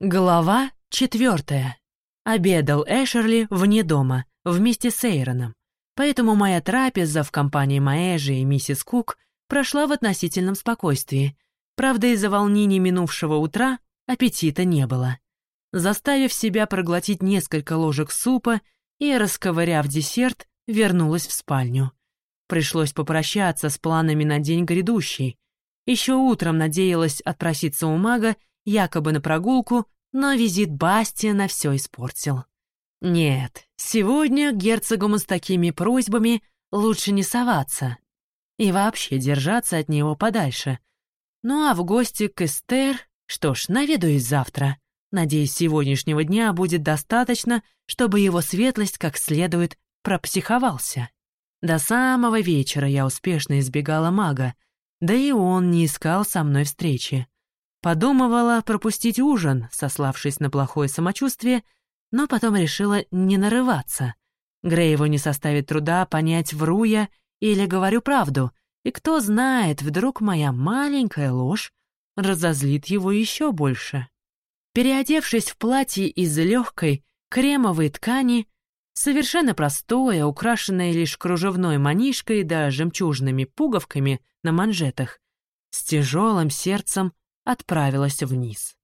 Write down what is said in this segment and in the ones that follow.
Глава четвертая. Обедал Эшерли вне дома, вместе с Эйроном. Поэтому моя трапеза в компании Маэжи и миссис Кук прошла в относительном спокойствии. Правда, из-за волнений минувшего утра аппетита не было. Заставив себя проглотить несколько ложек супа и, расковыряв десерт, вернулась в спальню. Пришлось попрощаться с планами на день грядущий. Еще утром надеялась отпроситься у мага якобы на прогулку, но визит Бастиана все испортил. Нет, сегодня герцогу с такими просьбами лучше не соваться и вообще держаться от него подальше. Ну а в гости к Эстер, что ж, наведаюсь завтра. Надеюсь, сегодняшнего дня будет достаточно, чтобы его светлость как следует пропсиховался. До самого вечера я успешно избегала мага, да и он не искал со мной встречи. Подумывала пропустить ужин, сославшись на плохое самочувствие, но потом решила не нарываться. Грейву не составит труда понять, вру я или говорю правду, и кто знает, вдруг моя маленькая ложь разозлит его еще больше. Переодевшись в платье из легкой кремовой ткани, совершенно простое, украшенное лишь кружевной манишкой да жемчужными пуговками на манжетах, с тяжелым сердцем отправилась вниз.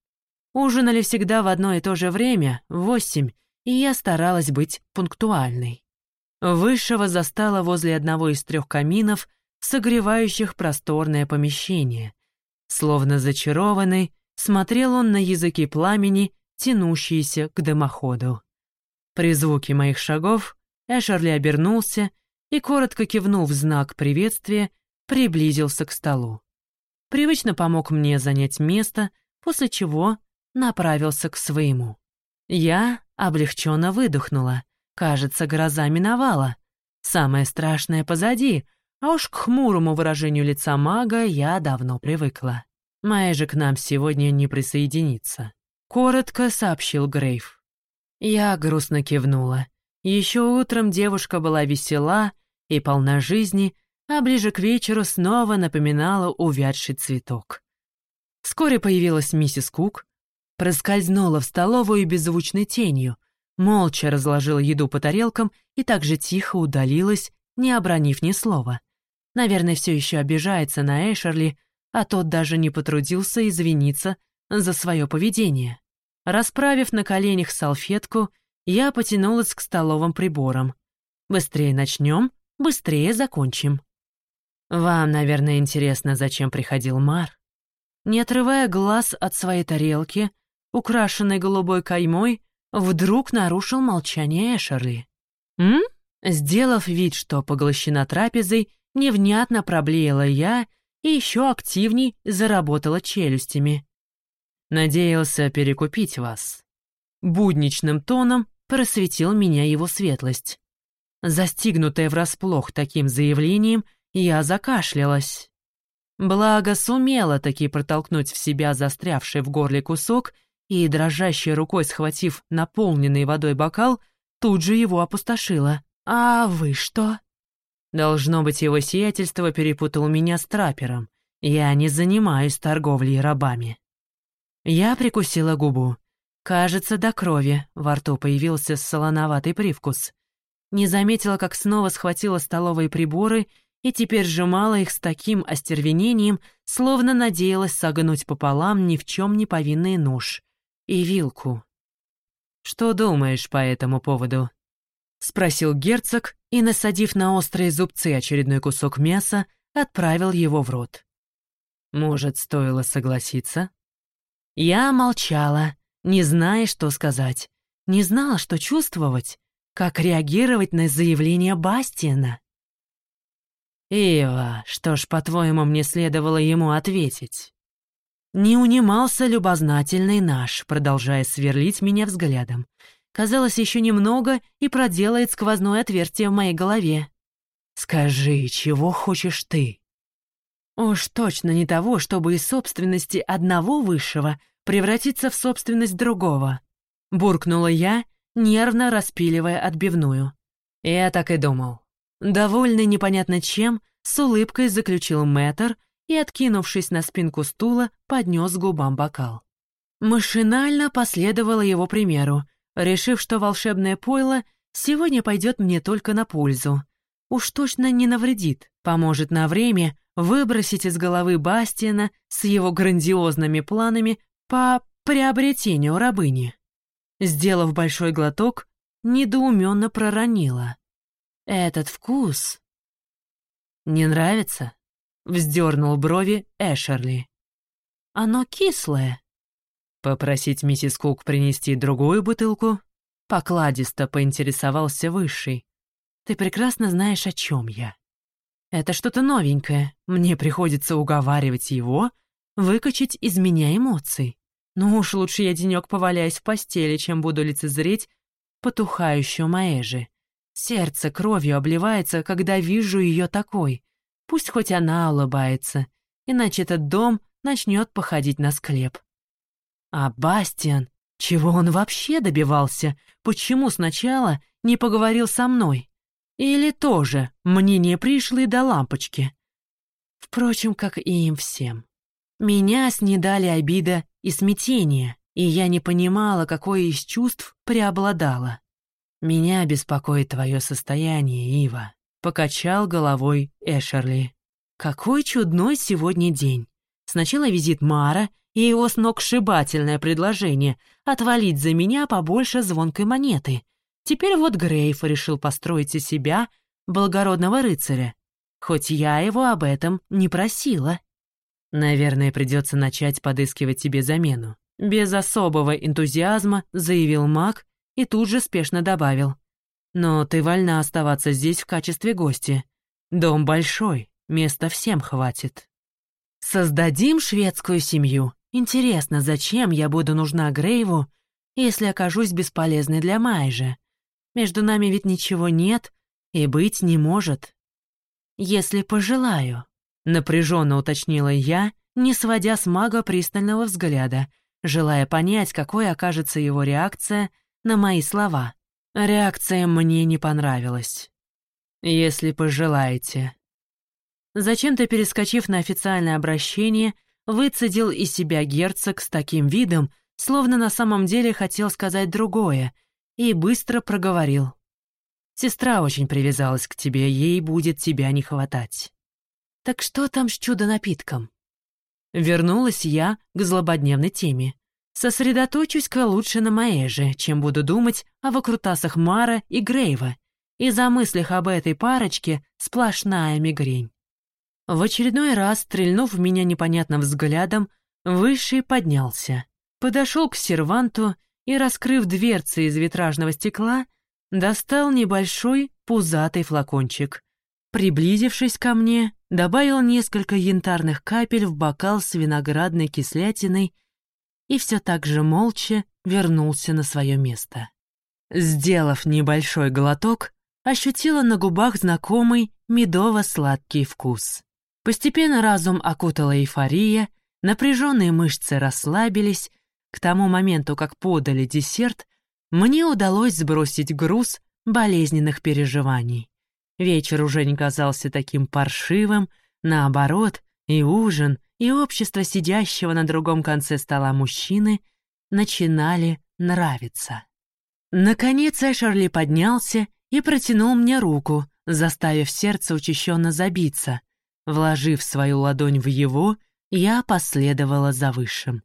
Ужинали всегда в одно и то же время, в восемь, и я старалась быть пунктуальной. Высшего застала возле одного из трех каминов, согревающих просторное помещение. Словно зачарованный, смотрел он на языки пламени, тянущиеся к дымоходу. При звуке моих шагов Эшерли обернулся и, коротко кивнув в знак приветствия, приблизился к столу привычно помог мне занять место, после чего направился к своему. Я облегченно выдохнула. Кажется, гроза миновала. Самое страшное позади, а уж к хмурому выражению лица мага я давно привыкла. Майя же к нам сегодня не присоединится. Коротко сообщил Грейв. Я грустно кивнула. Еще утром девушка была весела и полна жизни, а ближе к вечеру снова напоминала увядший цветок. Вскоре появилась миссис Кук, проскользнула в столовую беззвучной тенью, молча разложила еду по тарелкам и так же тихо удалилась, не обронив ни слова. Наверное, все еще обижается на Эшерли, а тот даже не потрудился извиниться за свое поведение. Расправив на коленях салфетку, я потянулась к столовым приборам. Быстрее начнем, быстрее закончим. Вам, наверное, интересно, зачем приходил Мар? Не отрывая глаз от своей тарелки, украшенной голубой каймой, вдруг нарушил молчание Эшерли. «М?» Сделав вид, что поглощена трапезой, невнятно проблеяла я и еще активней заработала челюстями. «Надеялся перекупить вас». Будничным тоном просветил меня его светлость. Застигнутая врасплох таким заявлением, я закашлялась. Благо сумела таки протолкнуть в себя застрявший в горле кусок и, дрожащей рукой схватив наполненный водой бокал, тут же его опустошила. «А вы что?» Должно быть, его сиятельство перепутал меня с трапером. Я не занимаюсь торговлей рабами. Я прикусила губу. Кажется, до крови во рту появился солоноватый привкус. Не заметила, как снова схватила столовые приборы и теперь сжимала их с таким остервенением, словно надеялась согнуть пополам ни в чем не повинный нож и вилку. «Что думаешь по этому поводу?» — спросил герцог и, насадив на острые зубцы очередной кусок мяса, отправил его в рот. «Может, стоило согласиться?» Я молчала, не зная, что сказать, не знала, что чувствовать, как реагировать на заявление Бастиана. «Ива, что ж, по-твоему, мне следовало ему ответить?» Не унимался любознательный наш, продолжая сверлить меня взглядом. Казалось, еще немного и проделает сквозное отверстие в моей голове. «Скажи, чего хочешь ты?» Уж точно не того, чтобы из собственности одного высшего превратиться в собственность другого. Буркнула я, нервно распиливая отбивную. Я так и думал. Довольный непонятно чем, с улыбкой заключил мэтр и, откинувшись на спинку стула, поднес губам бокал. Машинально последовала его примеру, решив, что волшебное пойло сегодня пойдет мне только на пользу. Уж точно не навредит, поможет на время выбросить из головы Бастиана с его грандиозными планами по приобретению рабыни. Сделав большой глоток, недоуменно проронила. «Этот вкус...» «Не нравится?» — вздернул брови Эшерли. «Оно кислое». «Попросить миссис Кук принести другую бутылку?» Покладисто поинтересовался Высший. «Ты прекрасно знаешь, о чем я. Это что-то новенькое. Мне приходится уговаривать его выкачать из меня эмоций. Ну уж лучше я денек поваляюсь в постели, чем буду лицезреть потухающую Маэжи. Сердце кровью обливается, когда вижу ее такой. Пусть хоть она улыбается, иначе этот дом начнет походить на склеп. А Бастиан, чего он вообще добивался? Почему сначала не поговорил со мной? Или тоже мнение пришло до лампочки? Впрочем, как и им всем. Меня снедали обида и смятение, и я не понимала, какое из чувств преобладало. «Меня беспокоит твое состояние, Ива», — покачал головой Эшерли. «Какой чудной сегодня день. Сначала визит Мара и его сногсшибательное предложение отвалить за меня побольше звонкой монеты. Теперь вот Грейф решил построить из себя благородного рыцаря, хоть я его об этом не просила. Наверное, придется начать подыскивать тебе замену. Без особого энтузиазма заявил маг и тут же спешно добавил. Но ты вольна оставаться здесь в качестве гостя. Дом большой, места всем хватит. Создадим шведскую семью. Интересно, зачем я буду нужна Грейву, если окажусь бесполезной для Майжа? Между нами ведь ничего нет и быть не может. Если пожелаю, напряженно уточнила я, не сводя с мага пристального взгляда, желая понять, какой окажется его реакция на мои слова. Реакция мне не понравилась. «Если пожелаете». Зачем-то перескочив на официальное обращение, выцедил из себя герцог с таким видом, словно на самом деле хотел сказать другое, и быстро проговорил. «Сестра очень привязалась к тебе, ей будет тебя не хватать». «Так что там с чудо-напитком?» Вернулась я к злободневной теме. Сосредоточусь-ка лучше на Маэже, чем буду думать о выкрутасах Мара и Грейва. И за мыслях об этой парочке сплошная мигрень. В очередной раз, стрельнув в меня непонятным взглядом, Высший поднялся, подошел к серванту и, раскрыв дверцы из витражного стекла, достал небольшой пузатый флакончик. Приблизившись ко мне, добавил несколько янтарных капель в бокал с виноградной кислятиной и все так же молча вернулся на свое место. Сделав небольшой глоток, ощутила на губах знакомый медово-сладкий вкус. Постепенно разум окутала эйфория, напряженные мышцы расслабились, к тому моменту, как подали десерт, мне удалось сбросить груз болезненных переживаний. Вечер уже не казался таким паршивым, наоборот, и ужин, и общество сидящего на другом конце стола мужчины начинали нравиться. Наконец Эшерли поднялся и протянул мне руку, заставив сердце учащенно забиться. Вложив свою ладонь в его, я последовала за высшим.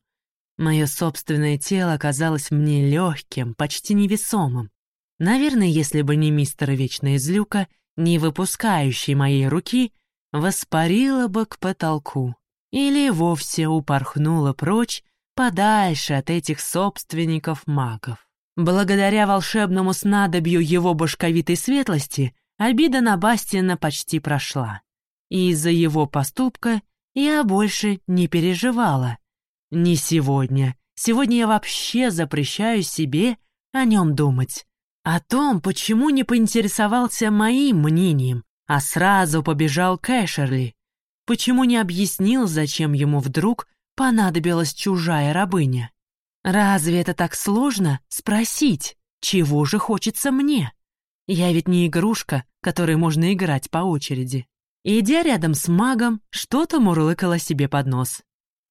Мое собственное тело казалось мне легким, почти невесомым. Наверное, если бы не мистер Вечная Злюка, не выпускающий моей руки, воспарило бы к потолку. Или вовсе упорхнуло прочь, подальше от этих собственников магов. Благодаря волшебному снадобью его башковитой светлости обида на Бастина почти прошла. И из-за его поступка я больше не переживала, не сегодня. Сегодня я вообще запрещаю себе о нем думать. О том, почему не поинтересовался моим мнением, а сразу побежал к Эшерли. Почему не объяснил, зачем ему вдруг понадобилась чужая рабыня. Разве это так сложно спросить, чего же хочется мне? Я ведь не игрушка, которой можно играть по очереди. Идя рядом с магом, что-то мурлыкала себе под нос.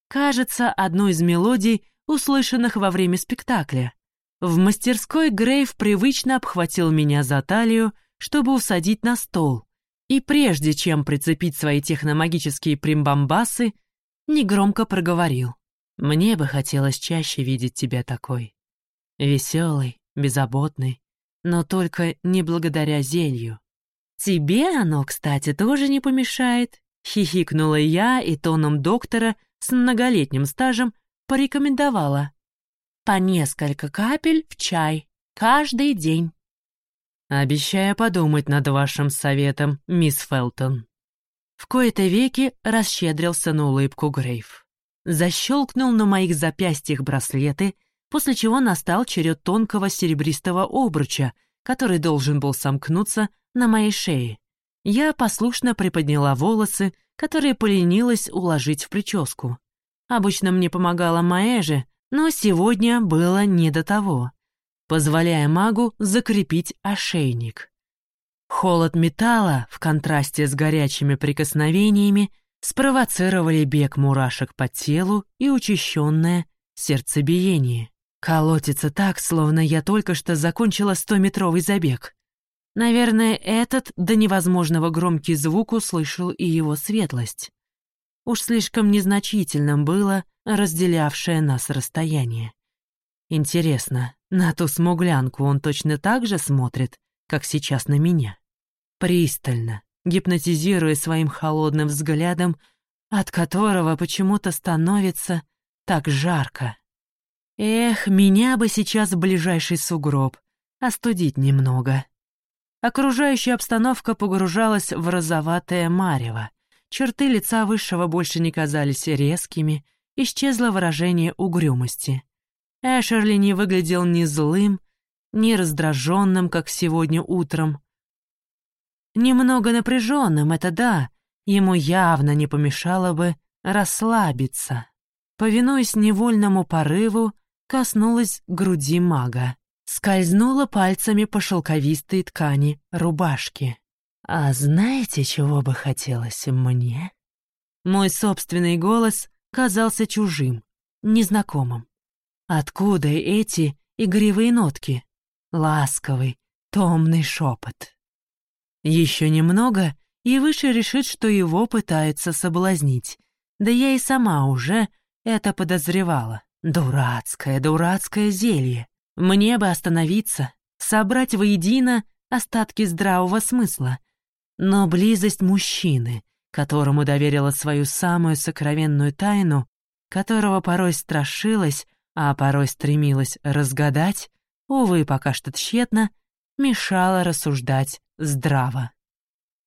Кажется, одну из мелодий услышанных во время спектакля. В мастерской Грейв привычно обхватил меня за талию, чтобы усадить на стол, и прежде чем прицепить свои техномагические примбамбасы, негромко проговорил. «Мне бы хотелось чаще видеть тебя такой. Веселый, беззаботный, но только не благодаря зелью. Тебе оно, кстати, тоже не помешает», — хихикнула я и тоном доктора с многолетним стажем порекомендовала. «По несколько капель в чай, каждый день». «Обещаю подумать над вашим советом, мисс Фелтон». В кои-то веки расщедрился на улыбку Грейв. Защелкнул на моих запястьях браслеты, после чего настал черед тонкого серебристого обруча, который должен был сомкнуться на моей шее. Я послушно приподняла волосы, которые поленилась уложить в прическу. Обычно мне помогала Маэжи, но сегодня было не до того, позволяя магу закрепить ошейник. Холод металла в контрасте с горячими прикосновениями спровоцировали бег мурашек по телу и учащенное сердцебиение. Колотится так, словно я только что закончила стометровый забег. Наверное, этот до невозможного громкий звук услышал и его светлость. Уж слишком незначительным было разделявшее нас расстояние. Интересно, на ту смуглянку он точно так же смотрит, как сейчас на меня? Пристально, гипнотизируя своим холодным взглядом, от которого почему-то становится так жарко. Эх, меня бы сейчас ближайший сугроб, остудить немного. Окружающая обстановка погружалась в розоватое марево. Черты лица высшего больше не казались резкими, исчезло выражение угрюмости. Эшерли не выглядел ни злым, ни раздраженным, как сегодня утром. Немного напряженным, это да, ему явно не помешало бы расслабиться. Повинуясь невольному порыву, коснулась груди мага. Скользнула пальцами по шелковистой ткани рубашки. «А знаете, чего бы хотелось мне?» Мой собственный голос казался чужим, незнакомым. Откуда эти игривые нотки? Ласковый, томный шепот. Еще немного, и Выше решит, что его пытаются соблазнить. Да я и сама уже это подозревала. Дурацкое, дурацкое зелье. Мне бы остановиться, собрать воедино остатки здравого смысла. Но близость мужчины, которому доверила свою самую сокровенную тайну, которого порой страшилась, а порой стремилась разгадать, увы, пока что тщетно, мешала рассуждать здраво.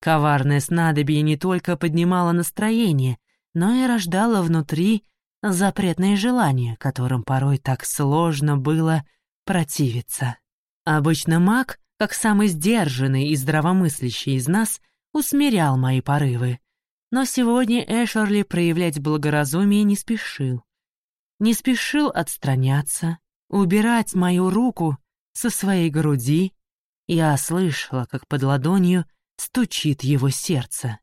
Коварное снадобье не только поднимало настроение, но и рождало внутри запретные желания, которым порой так сложно было противиться. Обычно маг, как самый сдержанный и здравомыслящий из нас, усмирял мои порывы. Но сегодня Эшерли проявлять благоразумие не спешил. Не спешил отстраняться, убирать мою руку со своей груди. Я слышала, как под ладонью стучит его сердце.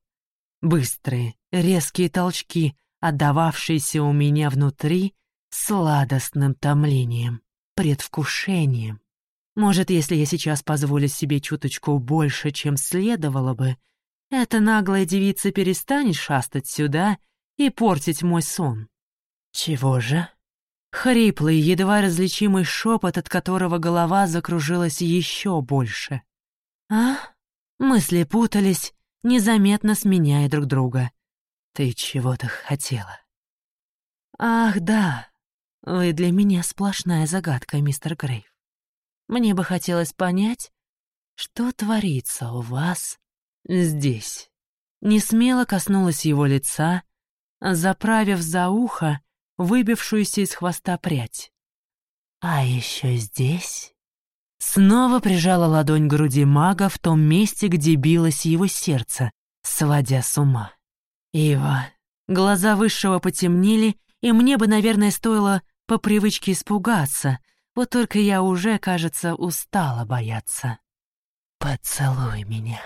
Быстрые, резкие толчки, отдававшиеся у меня внутри сладостным томлением, предвкушением. Может, если я сейчас позволю себе чуточку больше, чем следовало бы, эта наглая девица перестанет шастать сюда и портить мой сон. Чего же? Хриплый, едва различимый шепот, от которого голова закружилась еще больше. А? Мысли путались, незаметно сменяя друг друга. Ты чего-то хотела. Ах, да. Вы для меня сплошная загадка, мистер Грейв. Мне бы хотелось понять, что творится у вас здесь. Не смело коснулась его лица, заправив за ухо выбившуюся из хвоста прядь. А еще здесь Снова прижала ладонь к груди мага в том месте, где билось его сердце, сводя с ума. Ива. Глаза высшего потемнели, и мне бы, наверное, стоило по привычке испугаться, вот только я уже, кажется, устала бояться. «Поцелуй меня».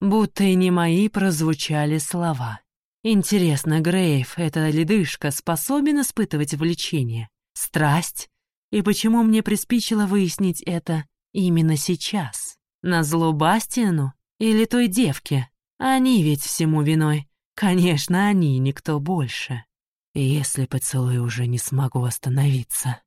Будто и не мои прозвучали слова. Интересно, Грейв, эта ледышка, способен испытывать влечение? Страсть? И почему мне приспичило выяснить это именно сейчас? На зло Бастиану или той девке? Они ведь всему виной. Конечно, они, никто больше. Если поцелуй уже не смогу остановиться.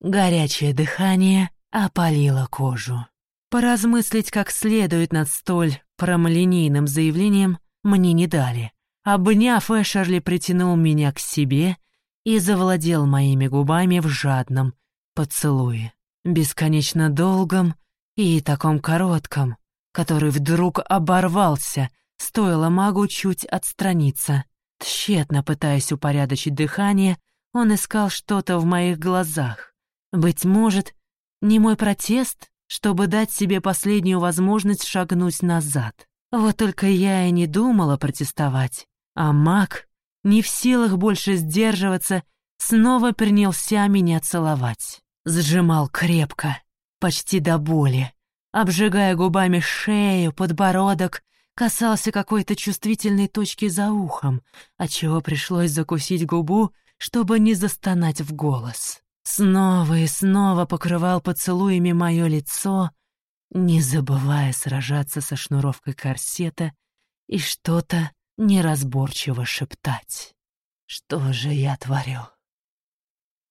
Горячее дыхание опалило кожу. Поразмыслить как следует над столь прямолинейным заявлением мне не дали. Обняв, Эшерли притянул меня к себе и завладел моими губами в жадном поцелуе. Бесконечно долгом и таком коротком, который вдруг оборвался, стоило магу чуть отстраниться. Тщетно пытаясь упорядочить дыхание, он искал что-то в моих глазах. Быть может, не мой протест, чтобы дать себе последнюю возможность шагнуть назад. Вот только я и не думала протестовать. А маг, не в силах больше сдерживаться, снова принялся меня целовать. Сжимал крепко, почти до боли, обжигая губами шею, подбородок, касался какой-то чувствительной точки за ухом, отчего пришлось закусить губу, чтобы не застонать в голос. Снова и снова покрывал поцелуями мое лицо, не забывая сражаться со шнуровкой корсета и что-то неразборчиво шептать. Что же я творю?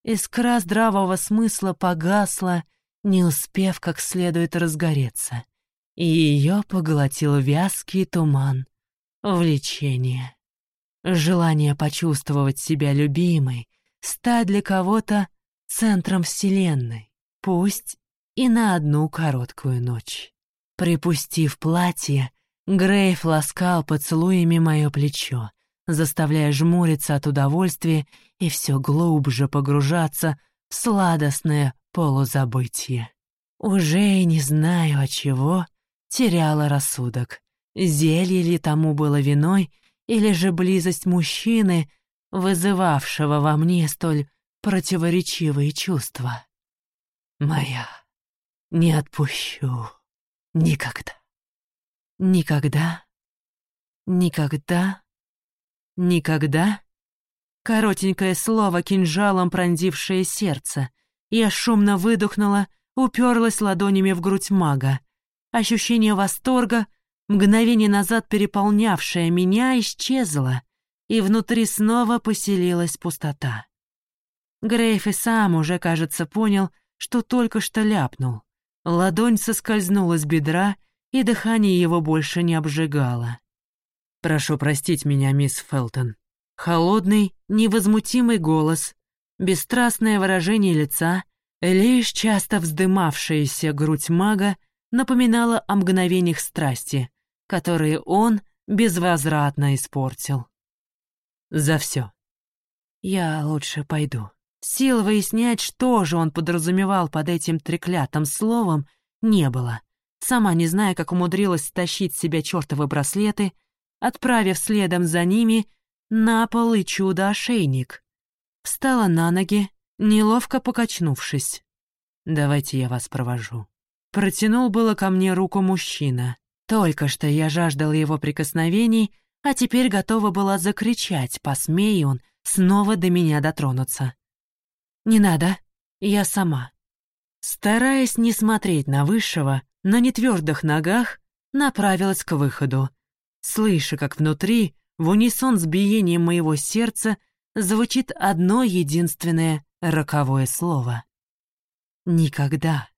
Искра здравого смысла погасла, не успев как следует разгореться, и ее поглотил вязкий туман, влечение. Желание почувствовать себя любимой, стать для кого-то центром Вселенной, пусть и на одну короткую ночь. Припустив платье, Грейф ласкал поцелуями мое плечо, заставляя жмуриться от удовольствия и все глубже погружаться в сладостное полузабытие. Уже и не знаю от чего, теряла рассудок. Зелье ли тому было виной, или же близость мужчины, вызывавшего во мне столь противоречивые чувства. Моя, не отпущу никогда. Никогда, никогда, никогда. Коротенькое слово, кинжалом пронзившее сердце. Я шумно выдохнула, уперлась ладонями в грудь мага. Ощущение восторга, мгновение назад переполнявшее меня, исчезло, и внутри снова поселилась пустота. Грейф и сам уже, кажется, понял, что только что ляпнул. Ладонь соскользнула с бедра, и дыхание его больше не обжигало. «Прошу простить меня, мисс Фелтон». Холодный, невозмутимый голос, бесстрастное выражение лица, лишь часто вздымавшаяся грудь мага напоминала о мгновениях страсти, которые он безвозвратно испортил. За все. Я лучше пойду. Сил выяснять, что же он подразумевал под этим треклятым словом, не было. Сама не зная, как умудрилась стащить с себя чертовы браслеты, отправив следом за ними на пол и чудо-ошейник. Встала на ноги, неловко покачнувшись. «Давайте я вас провожу». Протянул было ко мне руку мужчина. Только что я жаждала его прикосновений, а теперь готова была закричать, посмея он снова до меня дотронуться. «Не надо, я сама». Стараясь не смотреть на Высшего, на нетвердых ногах направилась к выходу, слыша, как внутри, в унисон с биением моего сердца, звучит одно единственное роковое слово. «Никогда».